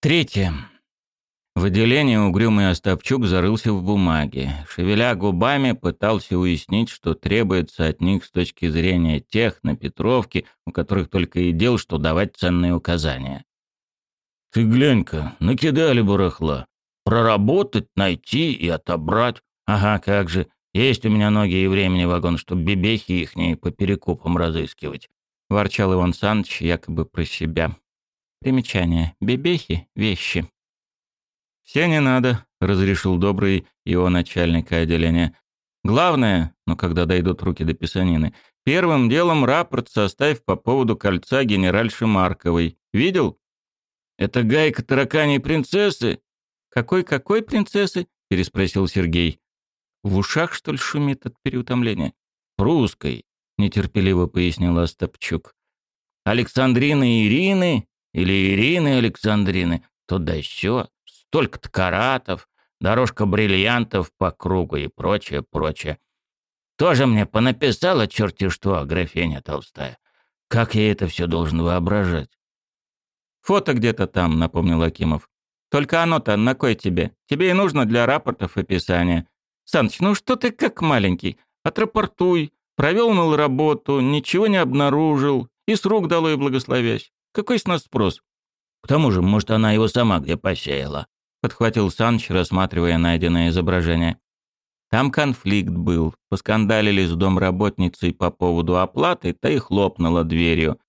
Третье. В отделении угрюмый Остапчук зарылся в бумаге. Шевеля губами, пытался уяснить, что требуется от них с точки зрения тех на Петровке, у которых только и дел, что давать ценные указания. «Ты глянь-ка, накидали барахла. Проработать, найти и отобрать. Ага, как же. Есть у меня ноги и времени вагон, чтобы бебехи ихние по перекупам разыскивать», — ворчал Иван Саныч якобы про себя. Примечание. Бебехи — вещи. «Все не надо», — разрешил добрый его начальника отделения. «Главное, ну когда дойдут руки до писанины, первым делом рапорт составь по поводу кольца генеральши Марковой. Видел? Это гайка тараканей принцессы?» «Какой-какой принцессы?» — переспросил Сергей. «В ушах, что ли, шумит от переутомления?» «Русской», — нетерпеливо пояснил Остапчук. «Александрины Ирины или Ирины Александрины, то да сё столько-то каратов, дорожка бриллиантов по кругу и прочее, прочее. Тоже мне понаписала черти что, графиня Толстая. Как я это все должен воображать? Фото где-то там, напомнил Акимов. Только оно-то на кой тебе? Тебе и нужно для рапортов описания. Саныч, ну что ты как маленький? Отрапортуй. Провел, мол, работу, ничего не обнаружил. И с рук дало и благословясь. Какой с нас спрос? К тому же, может, она его сама где посеяла. — подхватил Санч, рассматривая найденное изображение. Там конфликт был. Поскандалили с домработницей по поводу оплаты, та и хлопнула дверью.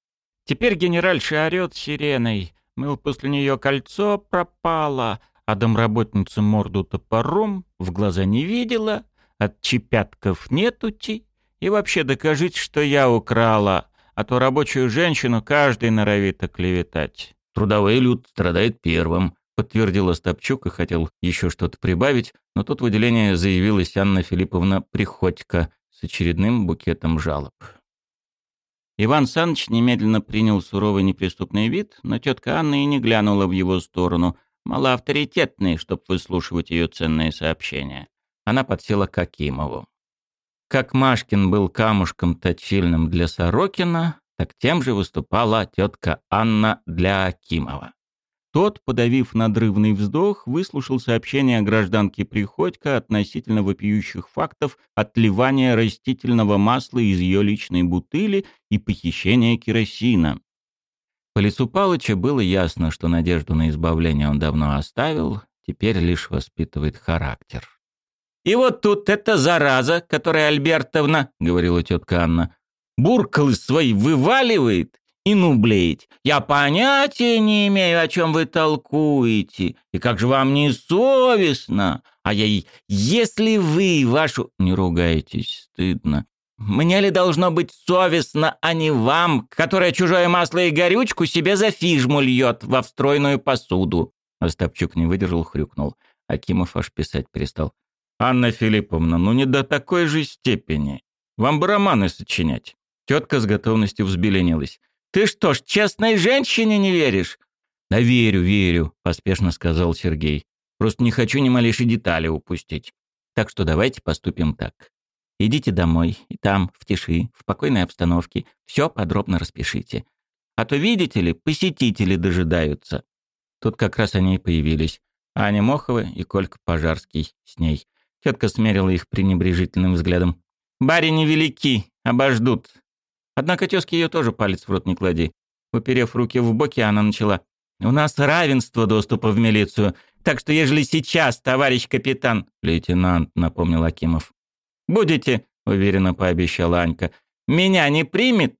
Теперь генеральша орёт сиреной. Мыл, после нее кольцо пропало, а домработница морду топором в глаза не видела, от чепятков нетути. И вообще докажите, что я украла, а то рабочую женщину каждый норовит оклеветать. Трудовой люд страдает первым, подтвердил Остапчук и хотел еще что-то прибавить, но тут в отделение заявилась Анна Филипповна Приходько с очередным букетом жалоб. Иван Саныч немедленно принял суровый неприступный вид, но тетка Анна и не глянула в его сторону, малоавторитетный, чтобы выслушивать ее ценные сообщения. Она подсела к Акимову. Как Машкин был камушком точильным для Сорокина, так тем же выступала тетка Анна для Акимова. Тот, подавив надрывный вздох, выслушал сообщение о гражданке Приходько относительно вопиющих фактов отливания растительного масла из ее личной бутыли и похищения керосина. По лицу Палыча было ясно, что надежду на избавление он давно оставил, теперь лишь воспитывает характер. «И вот тут эта зараза, которая Альбертовна, — говорила тетка Анна, — буркалы свои вываливает и ну. Я понятия не имею, о чем вы толкуете, и как же вам не совестно. А я. Если вы вашу... Не ругайтесь, стыдно. Мне ли должно быть совестно, а не вам, которая чужое масло и горючку себе за фижму льет во встроенную посуду?» Остапчук не выдержал, хрюкнул. Акимов аж писать перестал. «Анна Филипповна, ну не до такой же степени. Вам бы романы сочинять». Тетка с готовностью взбеленилась. Ты что ж, честной женщине не веришь? Да верю, верю, поспешно сказал Сергей. Просто не хочу ни малейшей детали упустить. Так что давайте поступим так. Идите домой, и там, в тиши, в покойной обстановке, все подробно распишите. А то, видите ли, посетители дожидаются. Тут как раз они и появились. Аня Мохова и Колька Пожарский с ней. Тетка смерила их пренебрежительным взглядом. «Бари невелики, обождут. Однако тезке ее тоже палец в рот не клади. Уперев руки в боки, она начала. «У нас равенство доступа в милицию, так что ежели сейчас, товарищ капитан...» «Лейтенант», — напомнил Акимов. «Будете», — уверенно пообещала Анька, — «меня не примет,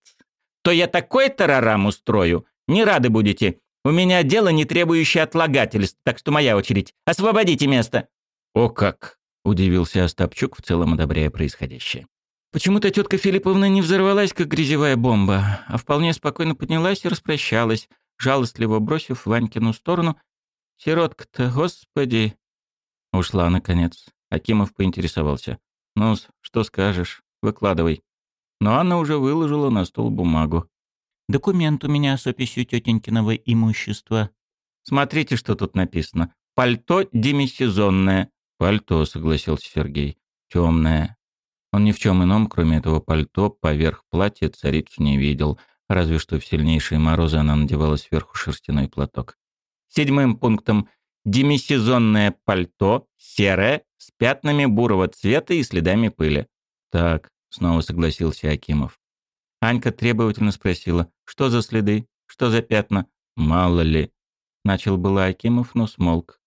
то я такой тарарам устрою. Не рады будете. У меня дело, не требующее отлагательств, так что моя очередь. Освободите место». «О как!» — удивился Остапчук, в целом одобряя происходящее. Почему-то тетка Филипповна не взорвалась, как грязевая бомба, а вполне спокойно поднялась и распрощалась, жалостливо бросив Ванькину сторону. «Сиротка-то, господи!» Ушла, наконец. Акимов поинтересовался. «Ну, что скажешь? Выкладывай». Но Анна уже выложила на стол бумагу. «Документ у меня с описью тетенькиного имущества». «Смотрите, что тут написано. Пальто демисезонное». «Пальто», — согласился Сергей. «Темное. Он ни в чем ином, кроме этого пальто, поверх платья царицу не видел, разве что в сильнейшие морозы она надевала сверху шерстяной платок. Седьмым пунктом демисезонное пальто, серое, с пятнами бурого цвета и следами пыли. Так, снова согласился Акимов. Анька требовательно спросила, что за следы, что за пятна. Мало ли. Начал было Акимов, но смолк.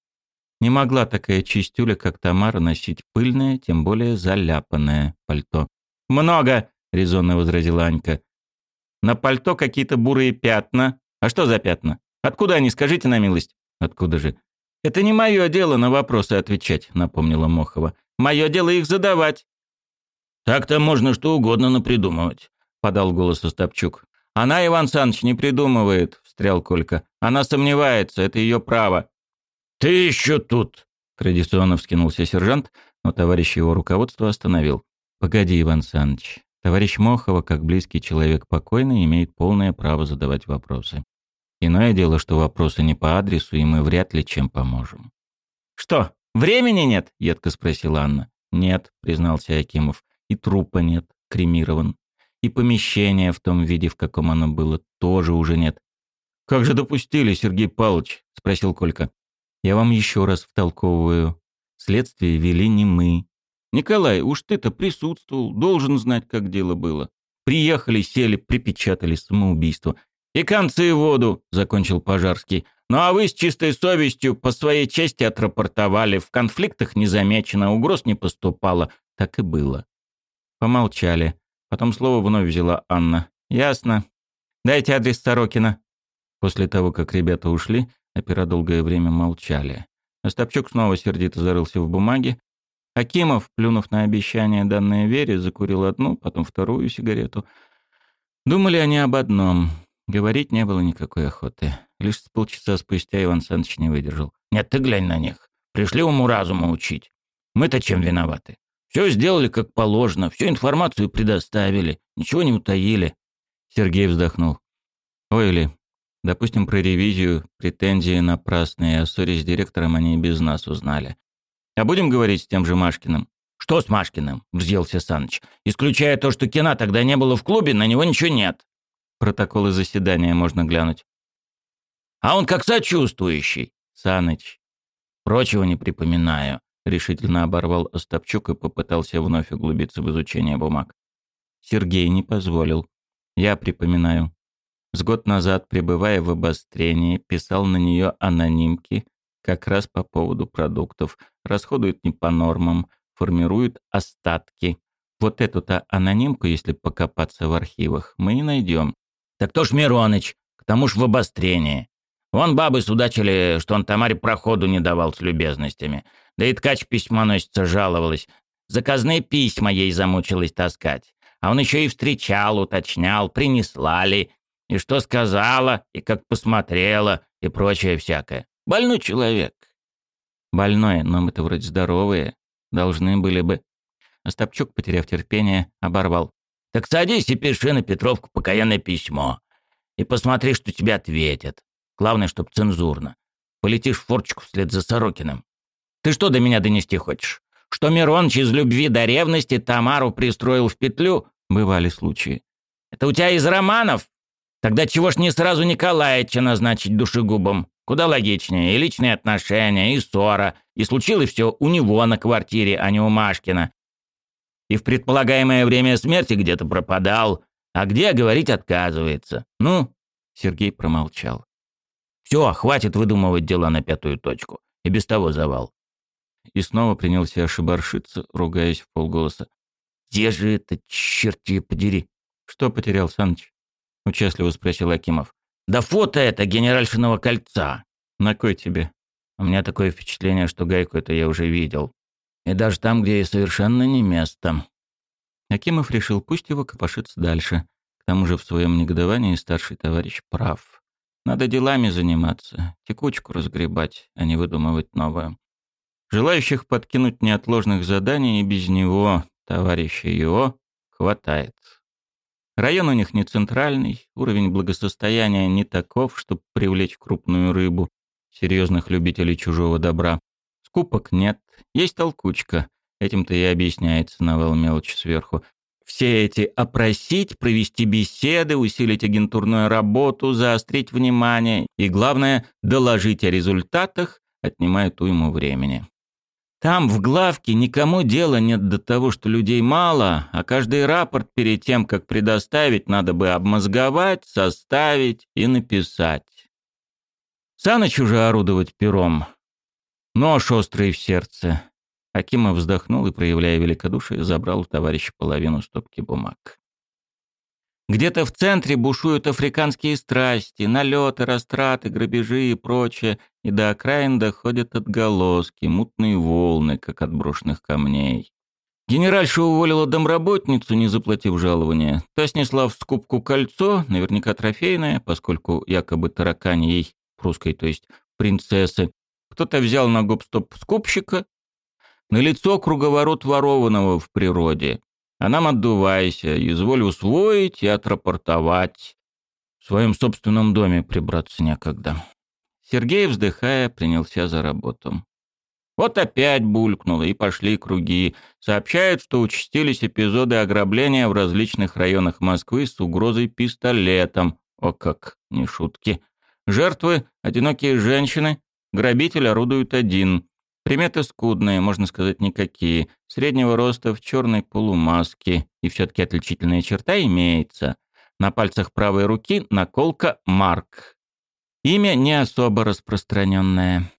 Не могла такая чистюля, как Тамара, носить пыльное, тем более заляпанное пальто. «Много!» — резонно возразила Анька. «На пальто какие-то бурые пятна. А что за пятна? Откуда они, скажите на милость?» «Откуда же?» «Это не мое дело на вопросы отвечать», — напомнила Мохова. «Мое дело их задавать». «Так-то можно что угодно напридумывать», — подал голос Остапчук. «Она, Иван Саныч, не придумывает», — встрял Колька. «Она сомневается, это ее право». «Ты еще тут!» — традиционно вскинулся сержант, но товарищ его руководства остановил. «Погоди, Иван Саныч. Товарищ Мохова, как близкий человек покойный, имеет полное право задавать вопросы. Иное дело, что вопросы не по адресу, и мы вряд ли чем поможем». «Что, времени нет?» — едко спросила Анна. «Нет», — признался Акимов. «И трупа нет, кремирован. И помещения в том виде, в каком оно было, тоже уже нет». «Как же допустили, Сергей Павлович?» — спросил Колька. «Я вам еще раз втолковываю. Следствие вели не мы. Николай, уж ты-то присутствовал, должен знать, как дело было. Приехали, сели, припечатали самоубийство. «И концы в воду», — закончил Пожарский. «Ну а вы с чистой совестью по своей чести отрапортовали. В конфликтах не замечено, угроз не поступало. Так и было». Помолчали. Потом слово вновь взяла Анна. «Ясно. Дайте адрес Сорокина». После того, как ребята ушли, опера долгое время молчали. Остапчук снова сердито зарылся в бумаге. Акимов, плюнув на обещание, данное Вере, закурил одну, потом вторую сигарету. Думали они об одном — Говорить не было никакой охоты. Лишь с полчаса спустя Иван Саныч не выдержал. «Нет, ты глянь на них. Пришли уму-разуму учить. Мы-то чем виноваты? Все сделали как положено, всю информацию предоставили, ничего не утаили». Сергей вздохнул. «Ой, ли, допустим, про ревизию, претензии напрасные, о ссоре с директором они и без нас узнали. А будем говорить с тем же Машкиным?» «Что с Машкиным?» — взъелся Саныч. «Исключая то, что Кина тогда не было в клубе, на него ничего нет». Протоколы заседания можно глянуть. А он как сочувствующий. Саныч. Прочего не припоминаю. Решительно оборвал Остапчук и попытался вновь углубиться в изучение бумаг. Сергей не позволил. Я припоминаю. С год назад, пребывая в обострении, писал на нее анонимки как раз по поводу продуктов. Расходуют не по нормам, формируют остатки. Вот эту-то анонимку, если покопаться в архивах, мы и найдем. Так кто ж Мироныч? К тому ж в обострении. Вон бабы судачили, что он Тамаре проходу не давал с любезностями. Да и ткач письмо носится, жаловалась. Заказные письма ей замучилась таскать. А он еще и встречал, уточнял, принесла ли, и что сказала, и как посмотрела, и прочее всякое. Больной человек. Больной, но мы-то вроде здоровые. Должны были бы. Остапчук, потеряв терпение, оборвал. Так садись и пиши на Петровку покаянное письмо. И посмотри, что тебе ответят. Главное, чтоб цензурно. Полетишь в форчику вслед за Сорокиным. Ты что до меня донести хочешь? Что Мироныч из любви до ревности Тамару пристроил в петлю? Бывали случаи. Это у тебя из романов? Тогда чего ж не сразу Николаевича назначить душегубом? Куда логичнее. И личные отношения, и ссора. И случилось все у него на квартире, а не у Машкина и в предполагаемое время смерти где-то пропадал, а где говорить отказывается. Ну, Сергей промолчал. Все, хватит выдумывать дела на пятую точку. И без того завал. И снова принялся ошибаршиться, ругаясь в полголоса. «Где же это, черт тебе подери?» «Что потерял, Саныч?» — участливо спросил Акимов. «Да фото это генеральшиного кольца». «На кой тебе?» «У меня такое впечатление, что гайку это я уже видел. И даже там, где ей совершенно не место. Акимов решил, пусть его копошится дальше. К тому же в своем негодовании старший товарищ прав. Надо делами заниматься, текучку разгребать, а не выдумывать новое. Желающих подкинуть неотложных заданий и без него, товарища его, хватает. Район у них не центральный, уровень благосостояния не таков, чтобы привлечь крупную рыбу, серьезных любителей чужого добра. Скупок нет, есть толкучка. Этим-то и объясняется навал мелочи сверху. все эти опросить, провести беседы, усилить агентурную работу, заострить внимание и, главное, доложить о результатах отнимает уйму времени. Там, в главке, никому дела нет до того, что людей мало, а каждый рапорт перед тем, как предоставить, надо бы обмозговать, составить и написать. Саныч уже орудовать пером. Нож острый в сердце. Акимов вздохнул и, проявляя великодушие, забрал у товарища половину стопки бумаг. Где-то в центре бушуют африканские страсти, налеты, растраты, грабежи и прочее, и до окраин доходят отголоски, мутные волны, как от брошенных камней. Генеральша уволила домработницу, не заплатив жалования. Та снесла в скупку кольцо, наверняка трофейное, поскольку якобы таракань ей, прусской, то есть принцессы. Кто-то взял на гоп-стоп скупщика. На лицо круговорот ворованного в природе. А нам отдувайся, изволь усвоить и отрапортовать. В своем собственном доме прибраться некогда. Сергей, вздыхая, принялся за работу. Вот опять булькнуло, и пошли круги. Сообщают, что участились эпизоды ограбления в различных районах Москвы с угрозой пистолетом. О как, не шутки. Жертвы — одинокие женщины, грабитель орудует один. Приметы скудные, можно сказать, никакие. Среднего роста в черной полумаске. И все-таки отличительная черта имеется. На пальцах правой руки наколка «Марк». Имя не особо распространенное.